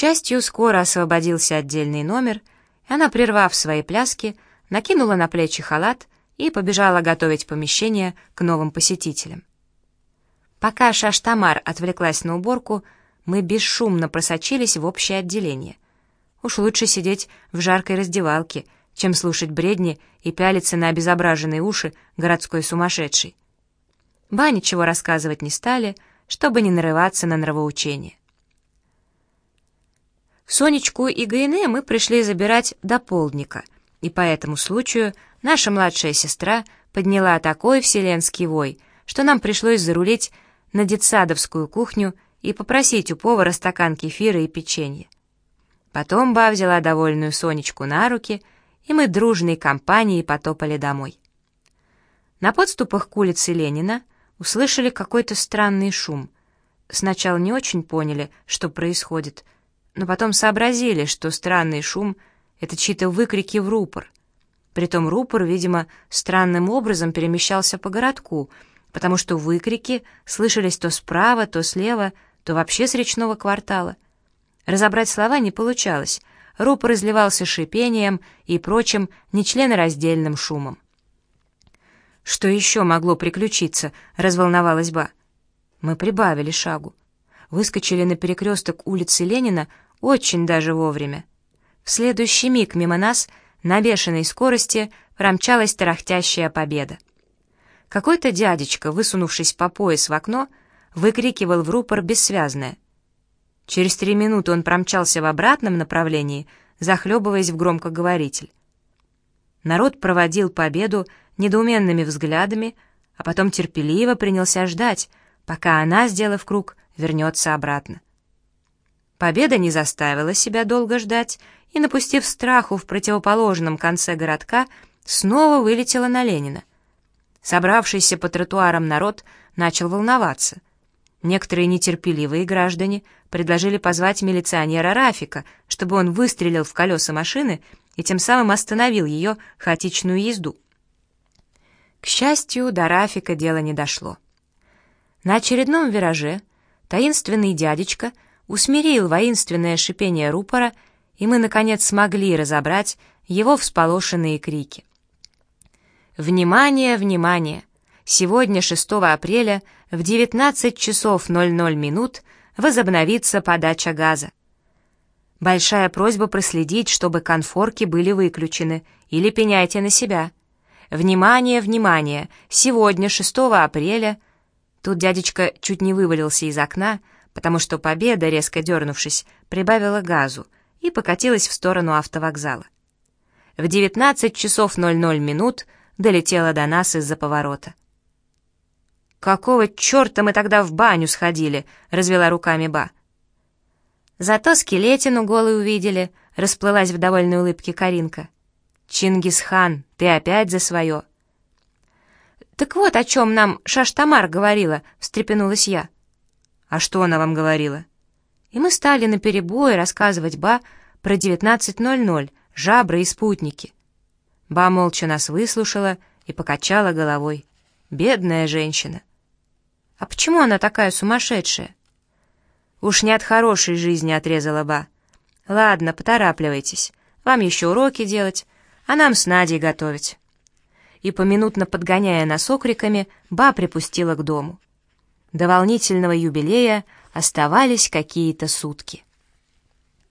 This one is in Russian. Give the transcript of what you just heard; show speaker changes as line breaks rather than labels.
счастью, скоро освободился отдельный номер, и она, прервав свои пляски, накинула на плечи халат и побежала готовить помещение к новым посетителям. Пока Шаштамар отвлеклась на уборку, мы бесшумно просочились в общее отделение. Уж лучше сидеть в жаркой раздевалке, чем слушать бредни и пялиться на обезображенные уши городской сумасшедшей. Ба ничего рассказывать не стали, чтобы не нарываться на нравоучение. Сонечку и Гайне мы пришли забирать до полдника, и по этому случаю наша младшая сестра подняла такой вселенский вой, что нам пришлось зарулить на детсадовскую кухню и попросить у повара стакан кефира и печенье. Потом Ба взяла довольную Сонечку на руки, и мы дружной компанией потопали домой. На подступах к улице Ленина услышали какой-то странный шум. Сначала не очень поняли, что происходит — но потом сообразили, что странный шум — это чьи-то выкрики в рупор. Притом рупор, видимо, странным образом перемещался по городку, потому что выкрики слышались то справа, то слева, то вообще с речного квартала. Разобрать слова не получалось. Рупор изливался шипением и прочим нечленораздельным шумом. «Что еще могло приключиться?» — разволновалась Ба. Мы прибавили шагу выскочили на перекресток улицы Ленина очень даже вовремя. В следующий миг мимо нас на бешеной скорости промчалась тарахтящая победа. Какой-то дядечка, высунувшись по пояс в окно, выкрикивал в рупор бессвязное. Через три минуты он промчался в обратном направлении, захлебываясь в громкоговоритель. Народ проводил победу недоуменными взглядами, а потом терпеливо принялся ждать, пока она, сделав круг, вернется обратно. Победа не заставила себя долго ждать и, напустив страху в противоположном конце городка, снова вылетела на Ленина. Собравшийся по тротуарам народ начал волноваться. Некоторые нетерпеливые граждане предложили позвать милиционера Рафика, чтобы он выстрелил в колеса машины и тем самым остановил ее хаотичную езду. К счастью, до Рафика дело не дошло. На очередном вираже Таинственный дядечка усмирил воинственное шипение рупора, и мы, наконец, смогли разобрать его всполошенные крики. «Внимание, внимание! Сегодня, 6 апреля, в 19 часов 00 минут возобновится подача газа. Большая просьба проследить, чтобы конфорки были выключены, или пеняйте на себя. Внимание, внимание! Сегодня, 6 апреля, Тут дядечка чуть не вывалился из окна, потому что Победа, резко дернувшись, прибавила газу и покатилась в сторону автовокзала. В 19 часов 00 минут долетела до нас из-за поворота. «Какого черта мы тогда в баню сходили?» — развела руками Ба. Зато скелетину голый увидели, расплылась в довольной улыбке Каринка. «Чингисхан, ты опять за свое!» «Так вот, о чем нам Шаштамар говорила», — встрепенулась я. «А что она вам говорила?» И мы стали наперебой рассказывать Ба про 19.00, жабры и спутники. Ба молча нас выслушала и покачала головой. Бедная женщина. «А почему она такая сумасшедшая?» «Уж не от хорошей жизни отрезала Ба. Ладно, поторапливайтесь. Вам еще уроки делать, а нам с Надей готовить» и, поминутно подгоняя нас окриками, ба припустила к дому. До волнительного юбилея оставались какие-то сутки.